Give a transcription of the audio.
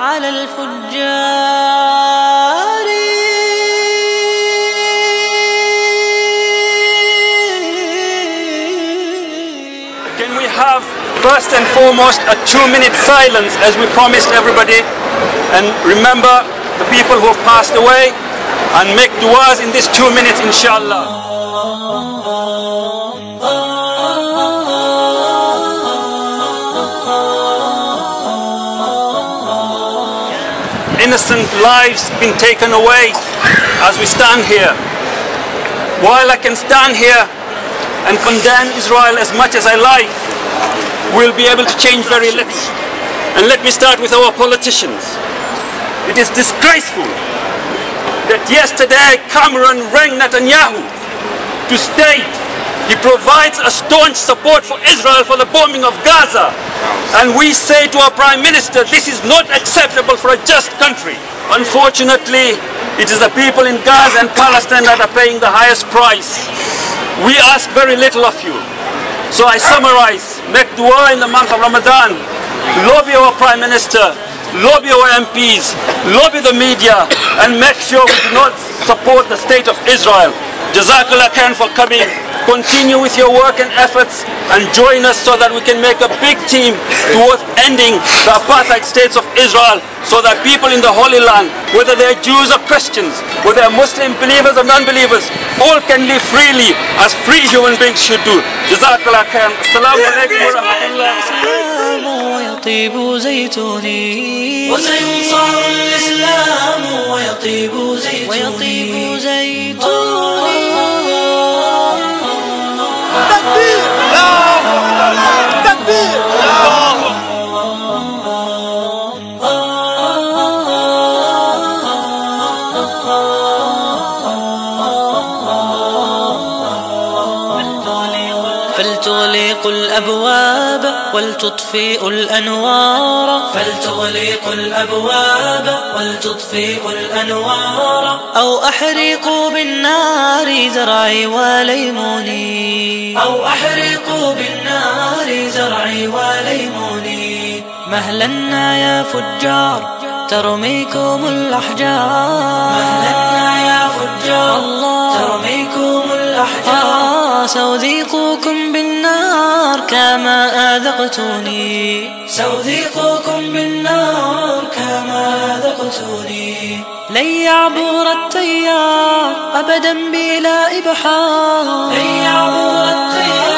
على الفجار Can we have first and foremost a two minute silence as we promised everybody and remember the people who have passed away and make du'as in these two minutes inshallah. Innocent lives been taken away as we stand here. While I can stand here and condemn Israel as much as I like, we'll be able to change very little. And let me start with our politicians. It is disgraceful that yesterday Cameron rang Netanyahu to state he provides a staunch support for Israel for the bombing of Gaza. And we say to our Prime Minister, this is not acceptable for a just country. Unfortunately, it is the people in Gaza and Palestine that are paying the highest price. We ask very little of you. So I summarize, make dua in the month of Ramadan, lobby our Prime Minister, lobby our MPs, lobby the media, and make sure we do not support the state of Israel. Jazakallah khair for coming. Continue with your work and efforts and join us so that we can make a big team towards ending the apartheid states of Israel so that people in the Holy Land, whether they're Jews or Christians, whether they're Muslim believers or non-believers, all can live freely as free human beings should do. Jazakallah khair. Assalamu alaikum wa rahmatullah. الإسلام ويطيب زيتوني وسينصر الإسلام ويطيب زيتوني ويطيب زيتوني فلتغلق الأبواب ولتطفئ الأنوار. فلتغلق الأبواب ولتطفئ الأنوار. أو أحرقوا بالنار زرعي وليموني. أو أحرقوا بالنار زرعي وليموني. مهلا يا فجار ترميكم الأحجار. مهلا يا فجار الله. ترميكم الأحجار. آه سأذيقكم بالنار كما آذقتوني سأذيقكم بالنار كما ذقتوني لن يعبر التيار أبدا بلا إبحار. لن يعبر